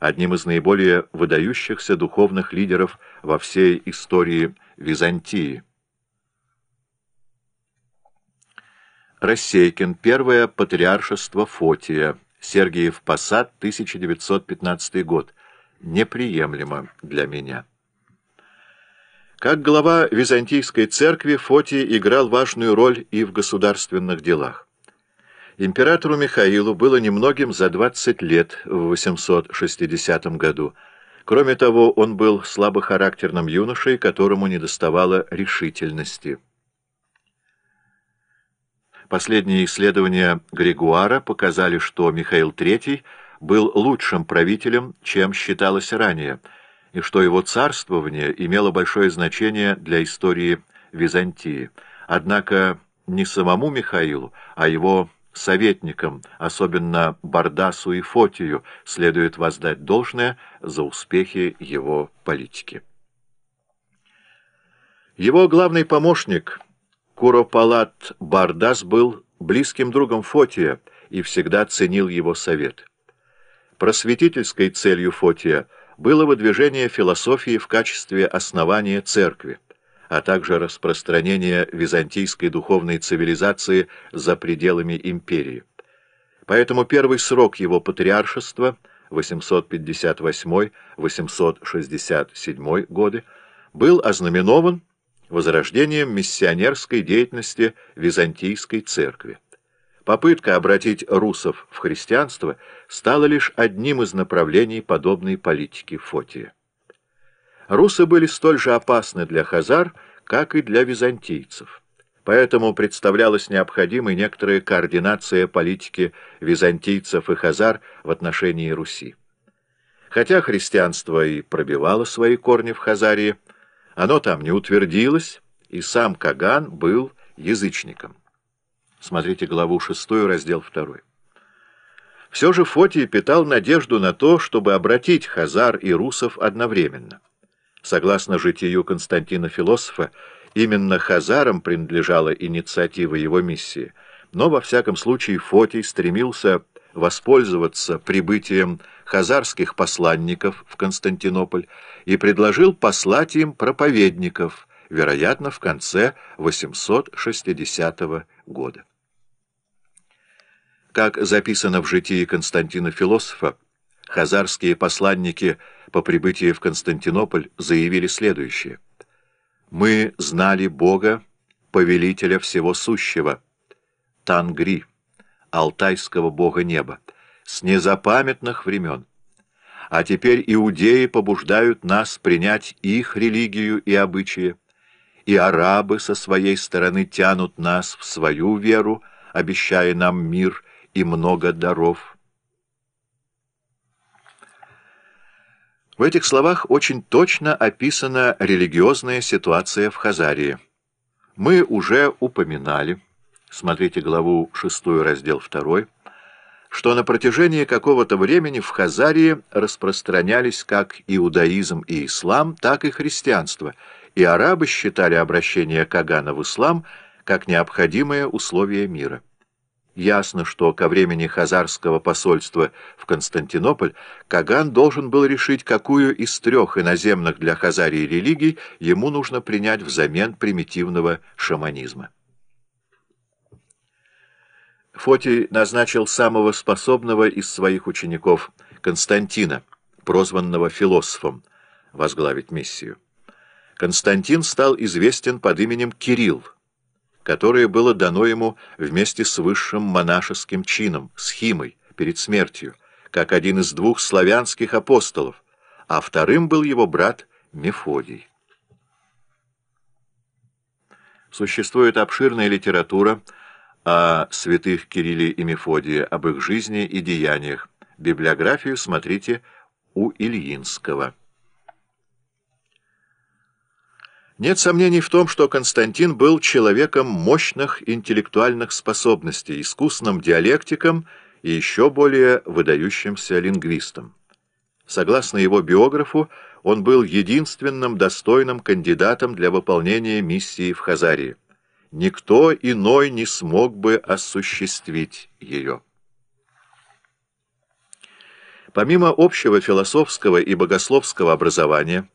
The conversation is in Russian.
одним из наиболее выдающихся духовных лидеров во всей истории Византии. Рассейкин. Первое патриаршество Фотия. Сергиев Посад, 1915 год. Неприемлемо для меня. Как глава Византийской церкви Фотий играл важную роль и в государственных делах. Императору Михаилу было немногим за 20 лет в 860 году. Кроме того, он был слабохарактерным юношей, которому недоставало решительности. Последние исследования Григуара показали, что Михаил III был лучшим правителем, чем считалось ранее, и что его царствование имело большое значение для истории Византии. Однако не самому Михаилу, а его советникам, особенно Бардасу и Фотию, следует воздать должное за успехи его политики. Его главный помощник – Куропалат Бардас был близким другом Фотия и всегда ценил его совет. Просветительской целью Фотия было выдвижение философии в качестве основания церкви, а также распространение византийской духовной цивилизации за пределами империи. Поэтому первый срок его патриаршества, 858-867 годы, был ознаменован возрождением миссионерской деятельности Византийской церкви. Попытка обратить русов в христианство стала лишь одним из направлений подобной политики Фотия. Русы были столь же опасны для хазар, как и для византийцев. Поэтому представлялась необходимой некоторая координация политики византийцев и хазар в отношении Руси. Хотя христианство и пробивало свои корни в Хазарии, оно там не утвердилось, и сам Каган был язычником. Смотрите главу 6, раздел 2. Все же Фотий питал надежду на то, чтобы обратить хазар и русов одновременно. Согласно житию Константина Философа, именно хазарам принадлежала инициатива его миссии, но во всяком случае Фотий стремился воспользоваться прибытием хазарских посланников в Константинополь и предложил послать им проповедников, вероятно, в конце 860 года. Как записано в житии Константина Философа, хазарские посланники по прибытии в Константинополь заявили следующее. «Мы знали Бога, повелителя всего сущего, Тангри» алтайского бога неба, с незапамятных времен. А теперь иудеи побуждают нас принять их религию и обычаи, и арабы со своей стороны тянут нас в свою веру, обещая нам мир и много даров. В этих словах очень точно описана религиозная ситуация в Хазарии. Мы уже упоминали, смотрите главу 6, раздел 2, что на протяжении какого-то времени в Хазарии распространялись как иудаизм и ислам, так и христианство, и арабы считали обращение Кагана в ислам как необходимое условие мира. Ясно, что ко времени хазарского посольства в Константинополь Каган должен был решить, какую из трех иноземных для Хазарии религий ему нужно принять взамен примитивного шаманизма. Фотий назначил самого способного из своих учеников, Константина, прозванного философом, возглавить миссию. Константин стал известен под именем Кирилл, которое было дано ему вместе с высшим монашеским чином, схимой, перед смертью, как один из двух славянских апостолов, а вторым был его брат Мефодий. Существует обширная литература о святых Кирилле и Мефодии, об их жизни и деяниях. Библиографию смотрите у Ильинского. Нет сомнений в том, что Константин был человеком мощных интеллектуальных способностей, искусным диалектиком и еще более выдающимся лингвистом. Согласно его биографу, он был единственным достойным кандидатом для выполнения миссии в Хазарии никто иной не смог бы осуществить ее. Помимо общего философского и богословского образования,